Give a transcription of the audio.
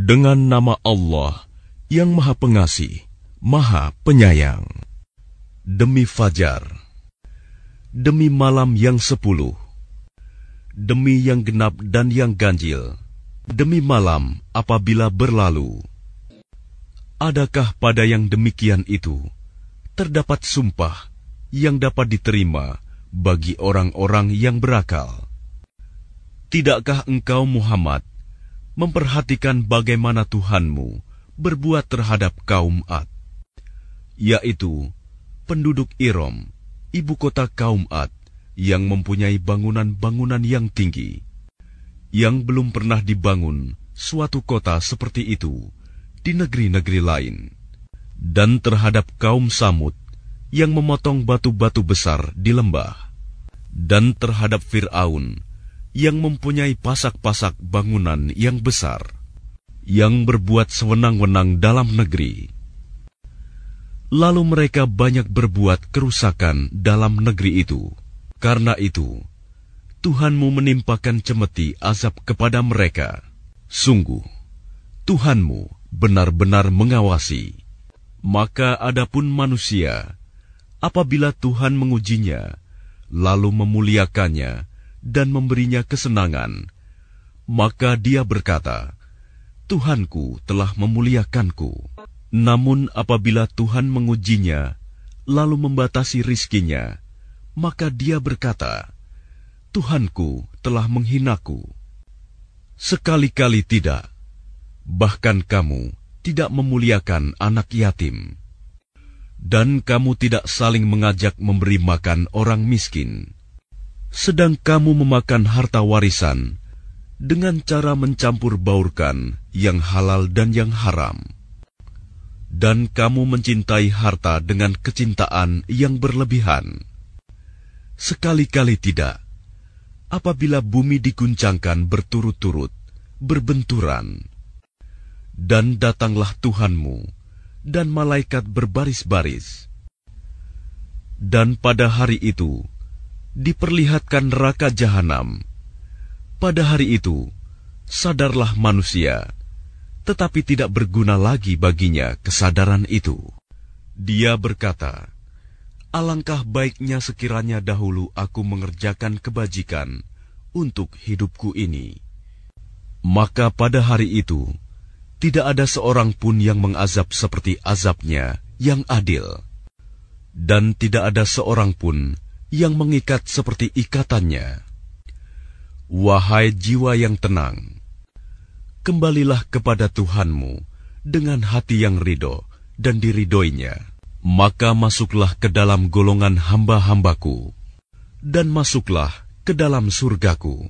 Dengan nama Allah yang Maha Pengasih, Maha Penyayang. Demi Fajar, demi malam yang sepuluh, demi yang genap dan yang ganjil, demi malam apabila berlalu. Adakah pada yang demikian itu terdapat sumpah yang dapat diterima bagi orang-orang yang berakal? Tidakkah engkau Muhammad memperhatikan bagaimana Tuhanmu berbuat terhadap kaum Ad, yaitu penduduk Irom, ibu kota kaum Ad, yang mempunyai bangunan-bangunan yang tinggi, yang belum pernah dibangun suatu kota seperti itu di negeri-negeri lain, dan terhadap kaum Samud yang memotong batu-batu besar di lembah, dan terhadap Fir'aun yang mempunyai pasak-pasak bangunan yang besar, yang berbuat sewenang-wenang dalam negeri. Lalu mereka banyak berbuat kerusakan dalam negeri itu. Karena itu, Tuhanmu menimpakan cemeti azab kepada mereka. Sungguh, Tuhanmu benar-benar mengawasi. Maka adapun manusia, apabila Tuhan mengujinya, lalu memuliakannya, dan memberinya kesenangan, maka dia berkata, Tuhanku telah memuliakanku. Namun apabila Tuhan mengujinya, lalu membatasi rizkinya, maka dia berkata, Tuhanku telah menghinaku. Sekali-kali tidak, bahkan kamu tidak memuliakan anak yatim. Dan kamu tidak saling mengajak memberi makan orang miskin sedang kamu memakan harta warisan dengan cara mencampur baurkan yang halal dan yang haram, dan kamu mencintai harta dengan kecintaan yang berlebihan. Sekali-kali tidak, apabila bumi diguncangkan berturut-turut, berbenturan, dan datanglah Tuhanmu dan malaikat berbaris-baris, dan pada hari itu diperlihatkan neraka jahanam. Pada hari itu, sadarlah manusia, tetapi tidak berguna lagi baginya kesadaran itu. Dia berkata, Alangkah baiknya sekiranya dahulu aku mengerjakan kebajikan untuk hidupku ini. Maka pada hari itu, tidak ada seorang pun yang mengazab seperti azabnya yang adil. Dan tidak ada seorang pun yang mengikat seperti ikatannya. Wahai jiwa yang tenang, kembalilah kepada Tuhanmu dengan hati yang ridho dan diridoinya. Maka masuklah ke dalam golongan hamba-hambaku, dan masuklah ke dalam surgaku.